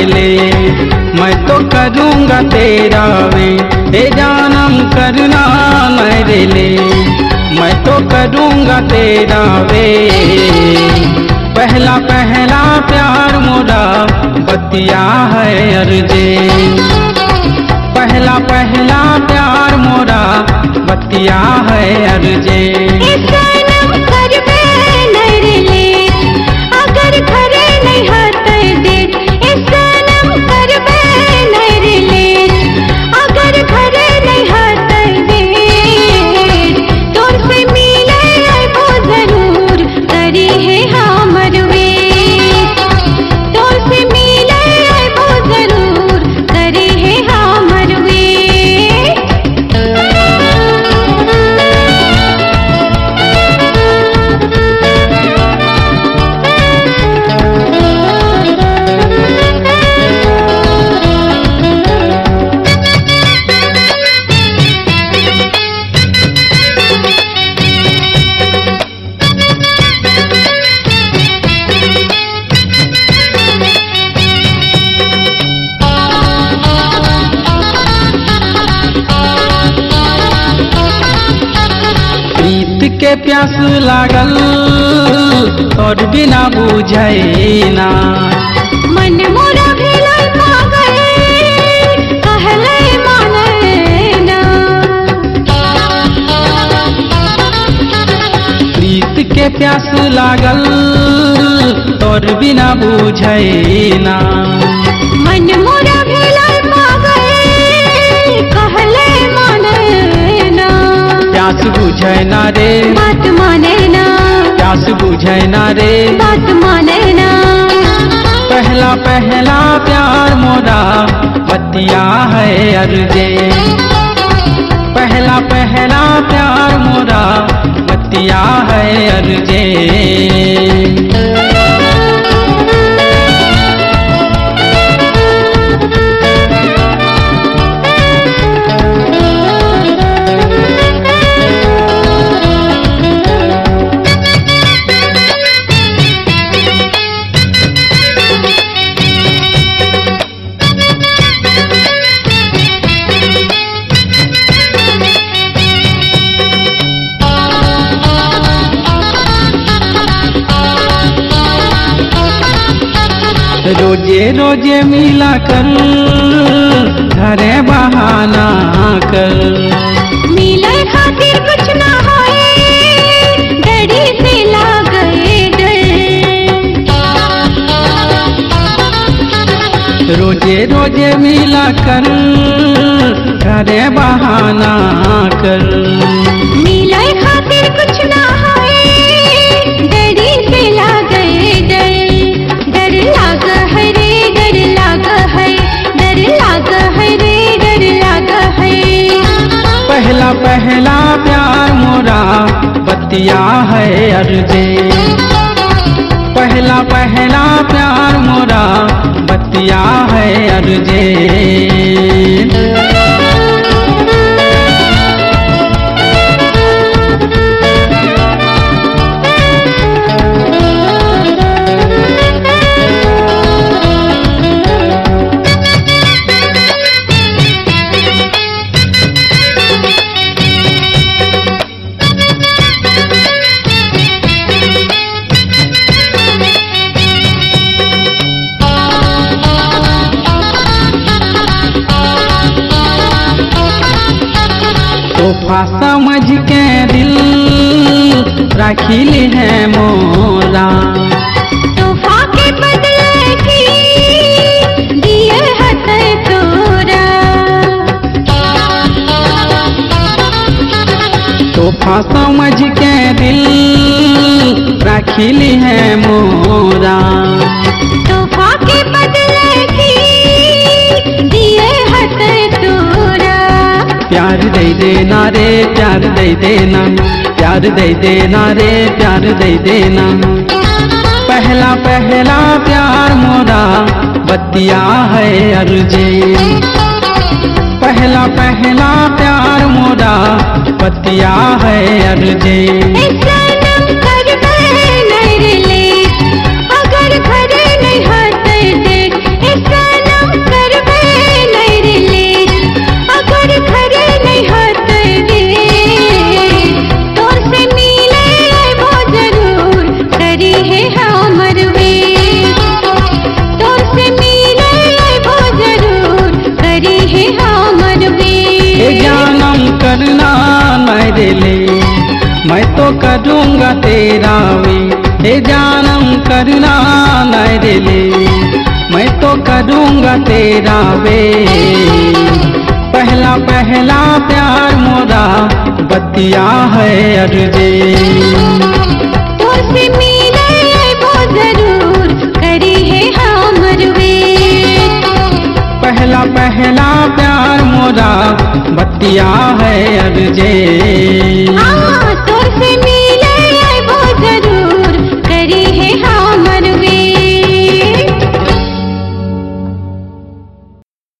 मैं तो करूँगा तेरा वे। हे जानम करना मेरे ले मैं तो करूँगा तेरा वे। पहला पहला प्यार मोरा बतिया है अर्जे। पहला पहला प्यार मोरा बतिया है अर्जे। के प्यास लागल और बिना बुझै ना। मन मोरा भेलै पागल कहलै मानै ना। प्रीत के प्यास लागल और बिना बुझै ना। मन बुझै ना रे। बात माने ना। प्यास बुझे ना रे। बात माने ना। पहला पहला प्यार मोरा बतिया है अर्जे पहला पहला प्यार मोरा बतिया है अर्जे रोज़े रोज़े मिला कर घरे बहाना कर। मिलै खातिर कुछ ना होए डरी से लागए डर। रोज़े रोज़े मिला कर घरे बहाना कर। पहला प्यार मोरा बतिया है अर्जे। पहला पहला प्यार मोरा बतिया है अर्जे। तोहफा समझ के दिल राखिल है मोरा। तोहफा समझ के दिल राखिल है मोरा। तोहफा के बदले प्यार दे देना रे, प्यार दे देना। प्यार दे देना रे, प्यार दे देना। पहला पहला प्यार मोरा, बतिया है अरजे। पहला पहला प्यार मोरा, बतिया है अर्जे। करूँगा तेरा वे हे जानम करना न ले मैं तो करूँगा तेरा वे पहला पहला प्यार मोरा बतिया है अर्जे। तो से मिले वो ज़रूर करी है हमर वे पहला पहला प्यार मोरा बतिया है अर्जे।